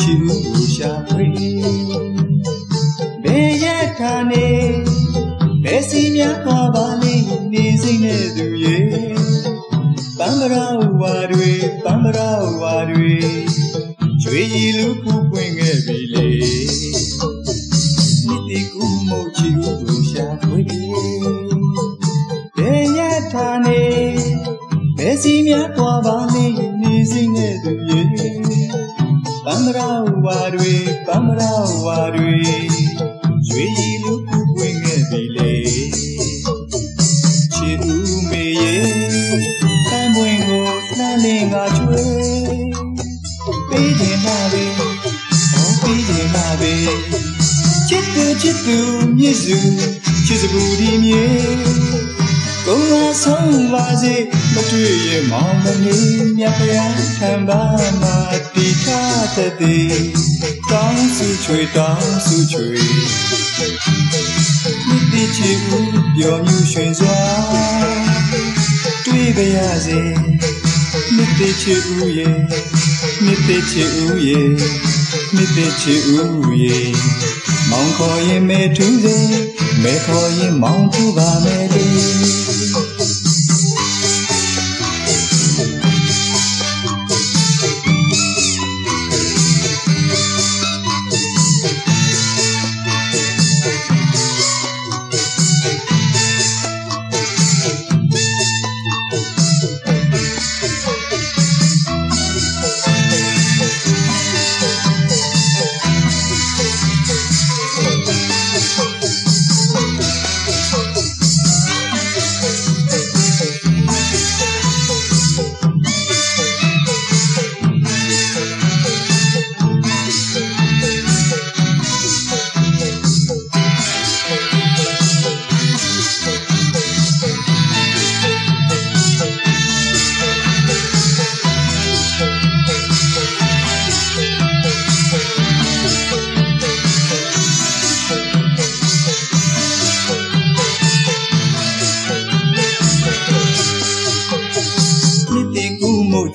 ရှာဖွေဘယ်ရထားနေဘယ်စီများသွားပါလိမ့်နေစိမ့်တဲ့သူရဲ့ပမ္ပရာဝါတွေပမ္ပရာဝါတွေကျွေရည်လူပူပွင့်ခဲ့ပြီလေမိတိကူမုတ်ချီကိုရှာဖွေဘယ်ရထားနေဘယ်စီများသွားပါ ပမ္ပရာဝါတွေပမ္ပရာဝါတွေကျွေရည်လူပူပွင့်ခဲ့ပြီလေချစ်ဦးမေရဲ့တန်ပွင့်ကိုနှမ်းလင်းကချွေပေးတယ်မှာပဲဟောပေးတယ်မှာပဲချစ်သူချစ်သူမြစ်စုချစ်စပူဒီမြေကိုယ်ကဆုံးပါစေမတွေ့ရမောင်မနေမြတ်ဖျားထံပါမှာ တီထားတဲ့တောင်းစုချွေတောင်းစုချွေမြစ်တီချီဦးပျော်မြူရွှင်စွာတွေ့ပါရစေမြစ်တီချီဦးရဲ့မြစ်တီချီဦးရဲ့မြစ်တီချီဦးရဲ့မောင်ခေါ်ရင်မဲထူးစေမဲခေါ်ရင်မောင်ထူးပါမယ်လေ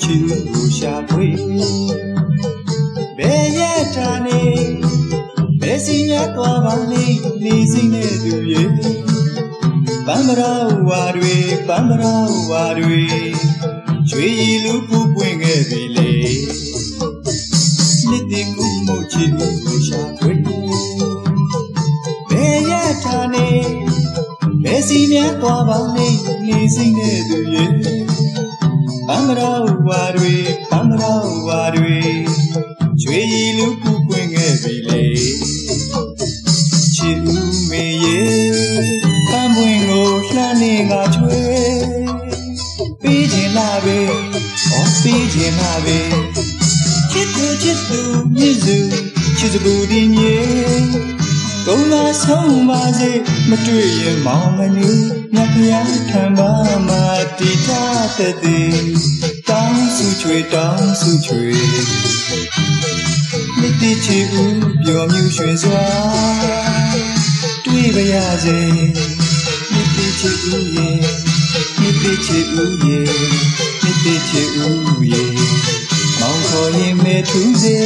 ကူမှုချီကိုရှာဖွေဘယ်ရထားနေဘယ်စီများသွားပါလိမ့်နေစိမ့်တဲ့သူရဲ့ပမ္ပရာဝါတွေပမ္ပရာဝါတွေချွေရည်လူပူပွင့်ခဲ့ပြီလေမြစ်တင်ကူမှုချီကိုရှာဖွေဘယ်ရထားနေဘယ်စီများသွားပါလိမ့်နေစိမ့်တဲ့သူရဲ့ ပမ္ပရာဝါတွေပမ္ပရာဝါတွေကျွေရည်လူပူပွင့်ခဲ့ပြီလေချစ်ဦးမေရဲ့ပန်းပွင့်ကိုလှမ်းနေငါချွေပေးခြင်းလာပဲဩပေးခြင်းလာပဲချစ်သူချစ်သူမြစ်စုချစ်စပူဒီမြေကုန်းလာဆုံးပါစေမတွေ့ရင်မောင်မနေမြတ်ဖျားထံပါမှာတီ ထားတဲ့တောင်းစုချွေတောင်းစုချွေမြစ်တီချီဦးပျော်မြူရွှင်စွာတွေ့ပါရစေမြစ်တီချီဦးရဲ့မြစ်တီချီဦးရဲ့မြစ်တီချီဦးရဲ့မောင်ခေါ်ရင်မဲထူးစေ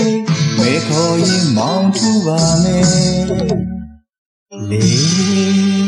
မဲခေါ်ရင်မောင်ထူးပါမယ်လေ